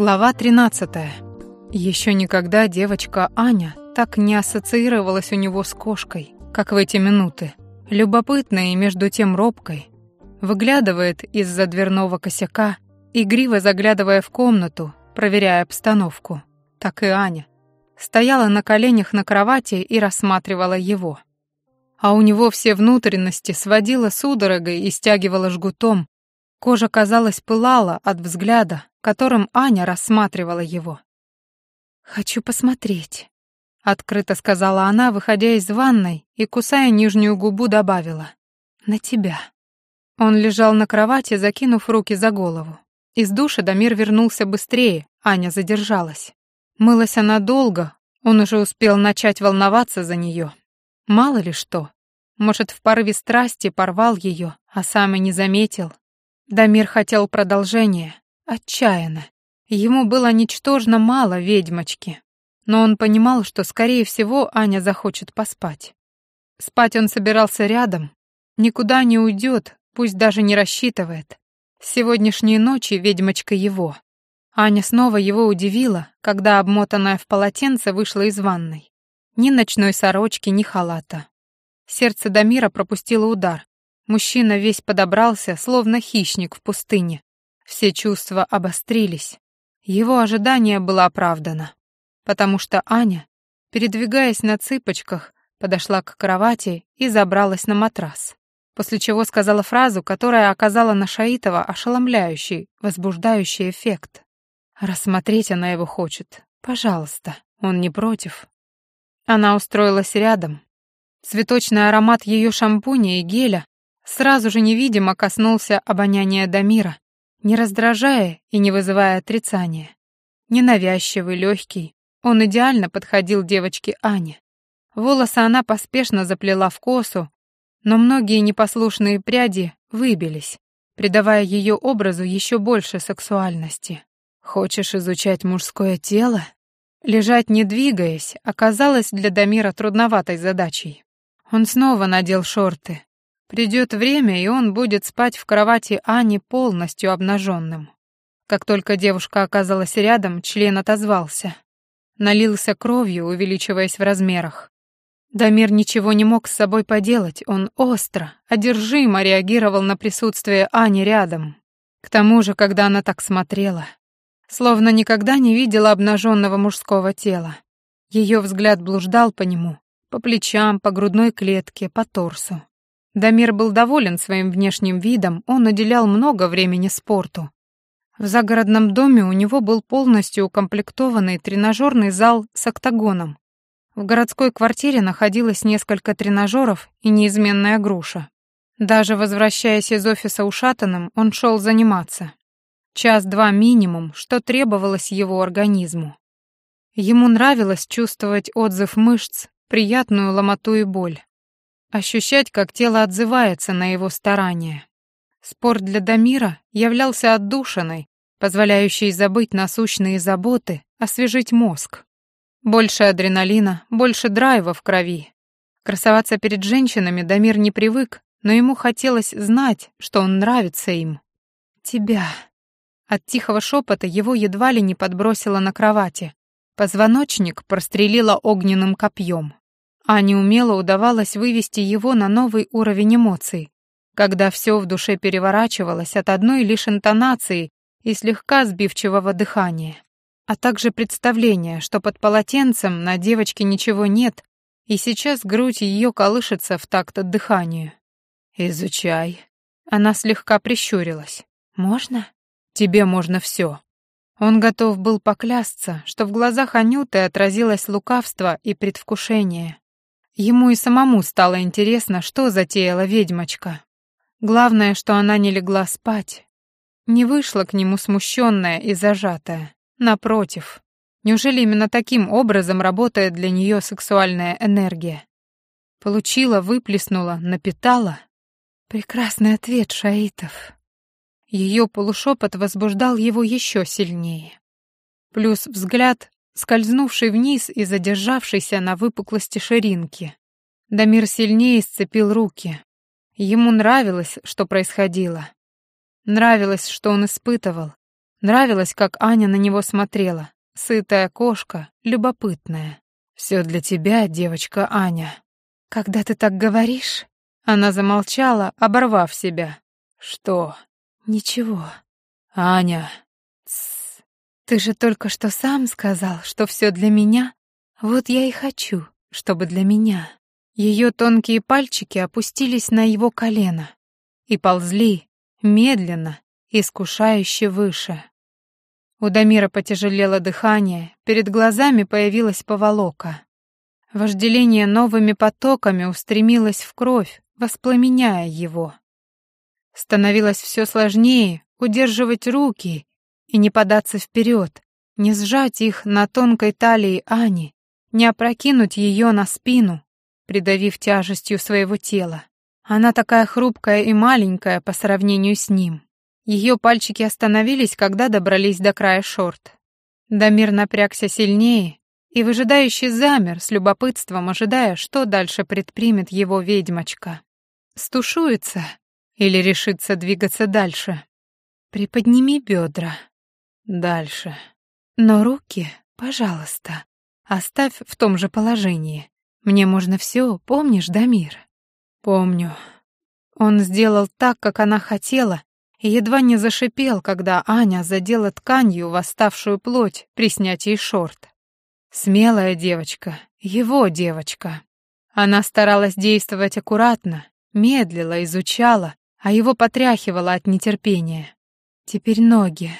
Глава 13. Еще никогда девочка Аня так не ассоциировалась у него с кошкой, как в эти минуты. Любопытной и между тем робкой. Выглядывает из-за дверного косяка, игриво заглядывая в комнату, проверяя обстановку. Так и Аня. Стояла на коленях на кровати и рассматривала его. А у него все внутренности сводила судорогой и стягивала жгутом. Кожа, казалось, пылала от взгляда, которым Аня рассматривала его. «Хочу посмотреть», — открыто сказала она, выходя из ванной и, кусая нижнюю губу, добавила. «На тебя». Он лежал на кровати, закинув руки за голову. Из душа Дамир вернулся быстрее, Аня задержалась. Мылась она долго, он уже успел начать волноваться за нее. Мало ли что. Может, в порыве страсти порвал ее, а сам и не заметил. Дамир хотел продолжения, Отчаянно. Ему было ничтожно мало ведьмочки. Но он понимал, что, скорее всего, Аня захочет поспать. Спать он собирался рядом. Никуда не уйдет, пусть даже не рассчитывает. С сегодняшней ночи ведьмочка его. Аня снова его удивила, когда, обмотанная в полотенце, вышла из ванной. Ни ночной сорочки, ни халата. Сердце Дамира пропустило удар. Мужчина весь подобрался, словно хищник в пустыне. Все чувства обострились. Его ожидание было оправдано, потому что Аня, передвигаясь на цыпочках, подошла к кровати и забралась на матрас, после чего сказала фразу, которая оказала на Шаитова ошеломляющий, возбуждающий эффект. Рассмотреть она его хочет. Пожалуйста, он не против. Она устроилась рядом. Цветочный аромат ее шампуня и геля сразу же невидимо коснулся обоняния Дамира, не раздражая и не вызывая отрицания. Ненавязчивый, легкий, он идеально подходил девочке Ане. Волосы она поспешно заплела в косу, но многие непослушные пряди выбились, придавая ее образу еще больше сексуальности. «Хочешь изучать мужское тело?» Лежать не двигаясь оказалось для Дамира трудноватой задачей. Он снова надел шорты, Придет время, и он будет спать в кровати Ани полностью обнаженным. Как только девушка оказалась рядом, член отозвался. Налился кровью, увеличиваясь в размерах. Дамир ничего не мог с собой поделать, он остро, одержимо реагировал на присутствие Ани рядом. К тому же, когда она так смотрела, словно никогда не видела обнаженного мужского тела. Ее взгляд блуждал по нему, по плечам, по грудной клетке, по торсу. Дамир был доволен своим внешним видом, он уделял много времени спорту. В загородном доме у него был полностью укомплектованный тренажерный зал с октагоном. В городской квартире находилось несколько тренажеров и неизменная груша. Даже возвращаясь из офиса ушатанным, он шел заниматься. Час-два минимум, что требовалось его организму. Ему нравилось чувствовать отзыв мышц, приятную ломоту и боль ощущать, как тело отзывается на его старания. Спорт для Дамира являлся отдушиной, позволяющей забыть насущные заботы, освежить мозг. Больше адреналина, больше драйва в крови. Красоваться перед женщинами Дамир не привык, но ему хотелось знать, что он нравится им. «Тебя». От тихого шепота его едва ли не подбросило на кровати. Позвоночник прострелило огненным копьем. А неумело удавалось вывести его на новый уровень эмоций, когда все в душе переворачивалось от одной лишь интонации и слегка сбивчивого дыхания, а также представление, что под полотенцем на девочке ничего нет, и сейчас грудь ее колышется в такт дыханию. «Изучай». Она слегка прищурилась. «Можно?» «Тебе можно все». Он готов был поклясться, что в глазах Анюты отразилось лукавство и предвкушение, Ему и самому стало интересно, что затеяла ведьмочка. Главное, что она не легла спать. Не вышла к нему смущенная и зажатая. Напротив. Неужели именно таким образом работает для нее сексуальная энергия? Получила, выплеснула, напитала? Прекрасный ответ, Шаитов. Ее полушепот возбуждал его еще сильнее. Плюс взгляд скользнувший вниз и задержавшийся на выпуклости ширинки. Дамир сильнее сцепил руки. Ему нравилось, что происходило. Нравилось, что он испытывал. Нравилось, как Аня на него смотрела. Сытая кошка, любопытная. Все для тебя, девочка Аня. Когда ты так говоришь? Она замолчала, оборвав себя. Что? Ничего. Аня. Ты же только что сам сказал, что все для меня. Вот я и хочу, чтобы для меня. Ее тонкие пальчики опустились на его колено и ползли медленно, искушающе выше. У Дамира потяжелело дыхание, перед глазами появилась поволока. Вожделение новыми потоками устремилось в кровь, воспламеняя его. Становилось все сложнее удерживать руки и не податься вперед, не сжать их на тонкой талии Ани, не опрокинуть ее на спину, придавив тяжестью своего тела. Она такая хрупкая и маленькая по сравнению с ним. Ее пальчики остановились, когда добрались до края шорт. Дамир напрягся сильнее и выжидающий замер, с любопытством ожидая, что дальше предпримет его ведьмочка. Стушуется или решится двигаться дальше? Приподними бедра. Дальше. Но руки, пожалуйста, оставь в том же положении. Мне можно все, помнишь, Дамир? Помню. Он сделал так, как она хотела, и едва не зашипел, когда Аня задела тканью восставшую плоть при снятии шорт. Смелая девочка, его девочка. Она старалась действовать аккуратно, медлила, изучала, а его потряхивала от нетерпения. Теперь ноги.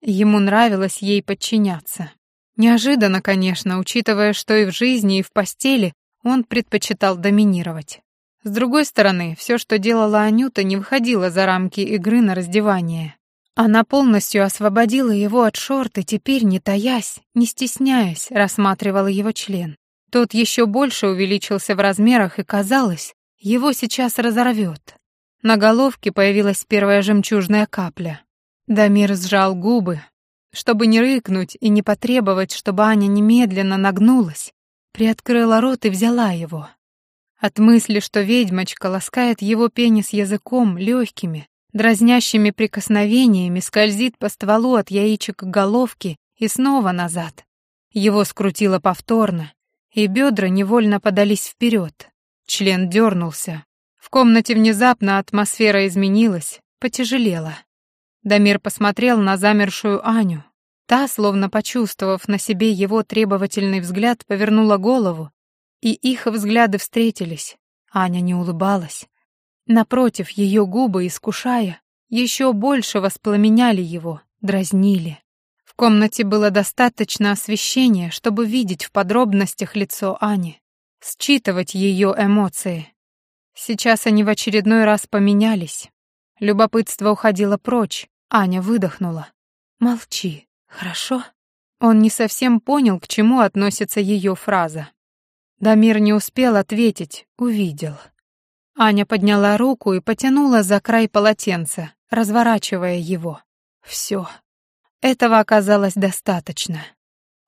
Ему нравилось ей подчиняться. Неожиданно, конечно, учитывая, что и в жизни, и в постели он предпочитал доминировать. С другой стороны, все, что делала Анюта, не выходило за рамки игры на раздевание. Она полностью освободила его от шорт и теперь, не таясь, не стесняясь, рассматривала его член. Тот еще больше увеличился в размерах и, казалось, его сейчас разорвет. На головке появилась первая жемчужная капля. Дамир сжал губы, чтобы не рыкнуть и не потребовать, чтобы Аня немедленно нагнулась, приоткрыла рот и взяла его. От мысли, что ведьмочка ласкает его пенис языком легкими, дразнящими прикосновениями, скользит по стволу от яичек к головке и снова назад. Его скрутило повторно, и бедра невольно подались вперед. Член дернулся. В комнате внезапно атмосфера изменилась, потяжелела. Дамир посмотрел на замершую Аню. Та, словно почувствовав на себе его требовательный взгляд, повернула голову и их взгляды встретились. Аня не улыбалась. Напротив, ее губы, искушая, еще больше воспламеняли его, дразнили. В комнате было достаточно освещения, чтобы видеть в подробностях лицо Ани, считывать ее эмоции. Сейчас они в очередной раз поменялись. Любопытство уходило прочь, Аня выдохнула. «Молчи, хорошо?» Он не совсем понял, к чему относится ее фраза. Дамир не успел ответить, увидел. Аня подняла руку и потянула за край полотенца, разворачивая его. Все. Этого оказалось достаточно.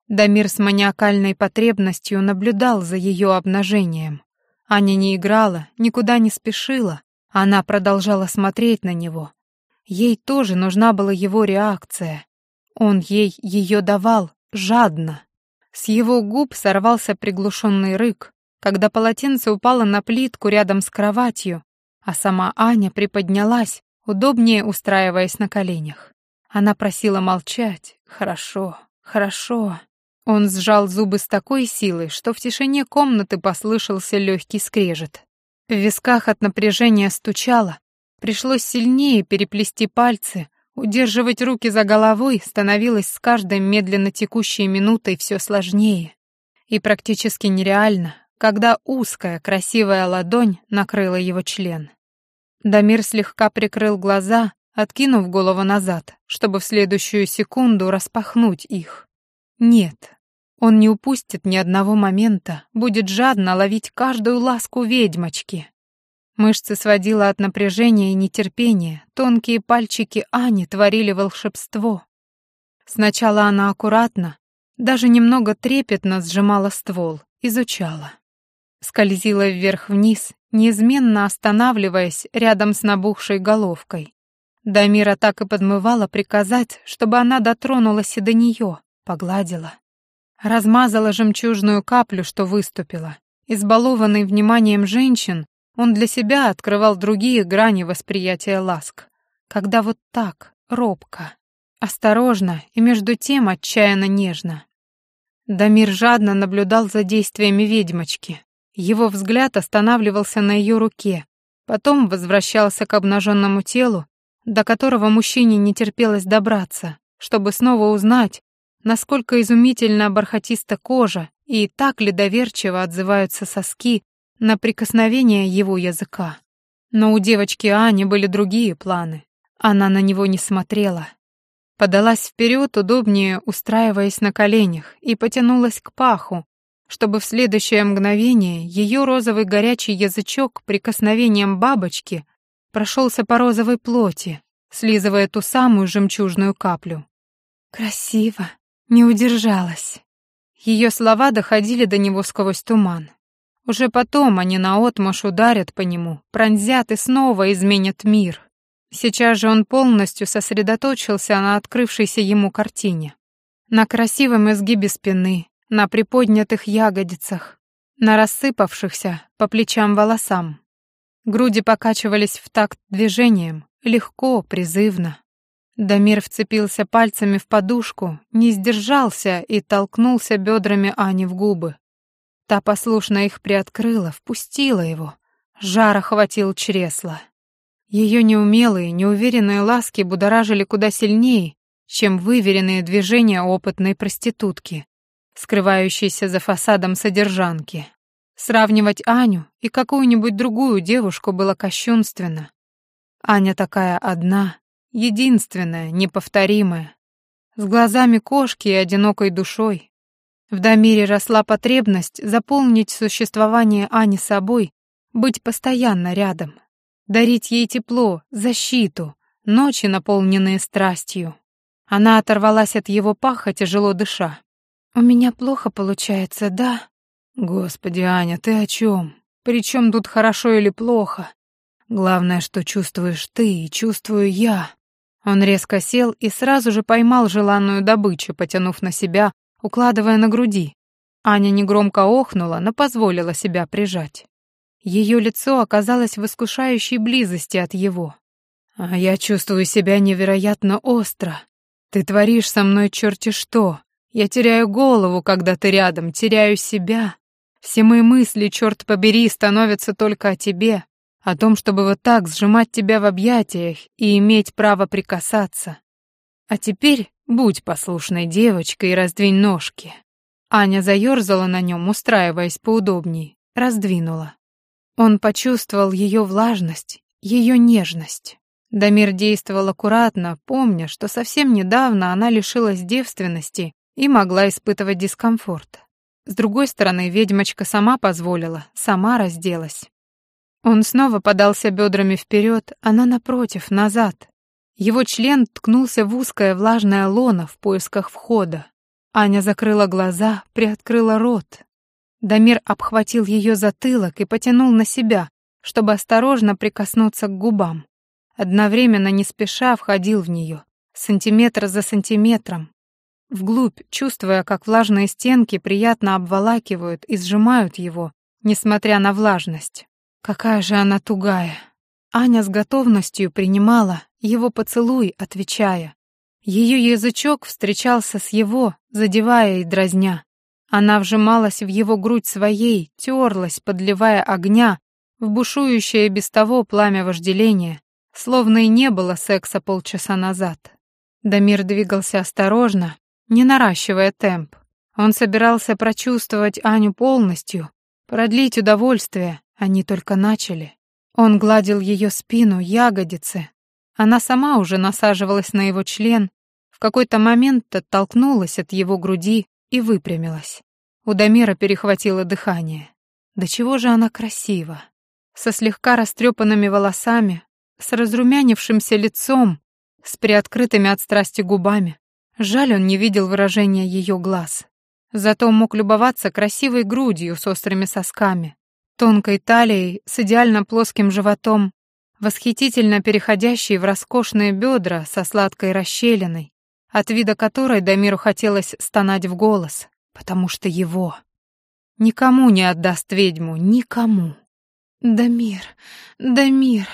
Дамир с маниакальной потребностью наблюдал за ее обнажением. Аня не играла, никуда не спешила, она продолжала смотреть на него. Ей тоже нужна была его реакция. Он ей ее давал, жадно. С его губ сорвался приглушенный рык, когда полотенце упало на плитку рядом с кроватью, а сама Аня приподнялась, удобнее устраиваясь на коленях. Она просила молчать. «Хорошо, хорошо». Он сжал зубы с такой силой, что в тишине комнаты послышался легкий скрежет. В висках от напряжения стучало. Пришлось сильнее переплести пальцы, Удерживать руки за головой становилось с каждой медленно текущей минутой все сложнее и практически нереально, когда узкая красивая ладонь накрыла его член. Дамир слегка прикрыл глаза, откинув голову назад, чтобы в следующую секунду распахнуть их. Нет, он не упустит ни одного момента, будет жадно ловить каждую ласку ведьмочки. Мышцы сводило от напряжения и нетерпения, тонкие пальчики Ани творили волшебство. Сначала она аккуратно, даже немного трепетно сжимала ствол, изучала. Скользила вверх-вниз, неизменно останавливаясь рядом с набухшей головкой. Дамира так и подмывала приказать, чтобы она дотронулась и до нее, погладила. Размазала жемчужную каплю, что выступила. Избалованный вниманием женщин, он для себя открывал другие грани восприятия ласк. Когда вот так, робко, осторожно и между тем отчаянно нежно. Дамир жадно наблюдал за действиями ведьмочки. Его взгляд останавливался на ее руке, потом возвращался к обнаженному телу, до которого мужчине не терпелось добраться, чтобы снова узнать, насколько изумительно бархатиста кожа и так ли доверчиво отзываются соски на прикосновение его языка. Но у девочки Ани были другие планы. Она на него не смотрела. Подалась вперед, удобнее устраиваясь на коленях, и потянулась к паху, чтобы в следующее мгновение ее розовый горячий язычок прикосновением бабочки прошелся по розовой плоти, слизывая ту самую жемчужную каплю. «Красиво!» Не удержалась. Ее слова доходили до него сквозь туман. Уже потом они наотмашь ударят по нему, пронзят и снова изменят мир. Сейчас же он полностью сосредоточился на открывшейся ему картине. На красивом изгибе спины, на приподнятых ягодицах, на рассыпавшихся по плечам волосам. Груди покачивались в такт движением, легко, призывно. Дамир вцепился пальцами в подушку, не сдержался и толкнулся бедрами Ани в губы. Та послушно их приоткрыла, впустила его. Жар охватил чресла. Ее неумелые, неуверенные ласки будоражили куда сильнее, чем выверенные движения опытной проститутки, скрывающейся за фасадом содержанки. Сравнивать Аню и какую-нибудь другую девушку было кощунственно. Аня такая одна, единственная, неповторимая, с глазами кошки и одинокой душой, в Дамире росла потребность заполнить существование Ани собой, быть постоянно рядом, дарить ей тепло, защиту, ночи, наполненные страстью. Она оторвалась от его паха, тяжело дыша. «У меня плохо получается, да?» «Господи, Аня, ты о чем? Причем тут хорошо или плохо? Главное, что чувствуешь ты и чувствую я». Он резко сел и сразу же поймал желанную добычу, потянув на себя укладывая на груди. Аня негромко охнула, но позволила себя прижать. Ее лицо оказалось в искушающей близости от его. «А я чувствую себя невероятно остро. Ты творишь со мной черти что. Я теряю голову, когда ты рядом, теряю себя. Все мои мысли, черт побери, становятся только о тебе, о том, чтобы вот так сжимать тебя в объятиях и иметь право прикасаться. А теперь Будь послушной девочкой и раздвинь ножки. Аня заёрзала на нем, устраиваясь поудобней, раздвинула. Он почувствовал ее влажность, ее нежность. Дамир действовал аккуратно, помня, что совсем недавно она лишилась девственности и могла испытывать дискомфорт. С другой стороны, ведьмочка сама позволила, сама разделась. Он снова подался бедрами вперед, она напротив, назад, его член ткнулся в узкое влажное лоно в поисках входа. Аня закрыла глаза, приоткрыла рот. Дамир обхватил ее затылок и потянул на себя, чтобы осторожно прикоснуться к губам. Одновременно не спеша входил в нее, сантиметр за сантиметром, вглубь, чувствуя, как влажные стенки приятно обволакивают и сжимают его, несмотря на влажность. Какая же она тугая. Аня с готовностью принимала его поцелуй, отвечая. Ее язычок встречался с его, задевая и дразня. Она вжималась в его грудь своей, терлась, подливая огня в бушующее без того пламя вожделения, словно и не было секса полчаса назад. Дамир двигался осторожно, не наращивая темп. Он собирался прочувствовать Аню полностью, продлить удовольствие, они только начали. Он гладил ее спину, ягодицы. Она сама уже насаживалась на его член, в какой-то момент оттолкнулась от его груди и выпрямилась. У Дамира перехватило дыхание. Да чего же она красива! Со слегка растрепанными волосами, с разрумянившимся лицом, с приоткрытыми от страсти губами. Жаль, он не видел выражения ее глаз. Зато мог любоваться красивой грудью с острыми сосками, тонкой талией с идеально плоским животом, восхитительно переходящий в роскошные бедра со сладкой расщелиной, от вида которой Дамиру хотелось стонать в голос, потому что его никому не отдаст ведьму, никому. «Дамир, Дамир!»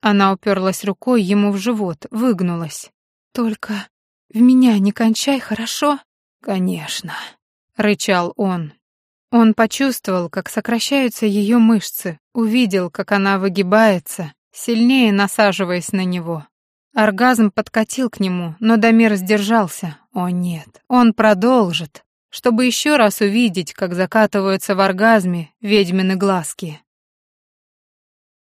Она уперлась рукой ему в живот, выгнулась. «Только в меня не кончай, хорошо?» «Конечно», — рычал он. Он почувствовал, как сокращаются ее мышцы, увидел, как она выгибается, сильнее насаживаясь на него. Оргазм подкатил к нему, но Дамир сдержался. О нет, он продолжит, чтобы еще раз увидеть, как закатываются в оргазме ведьмины глазки.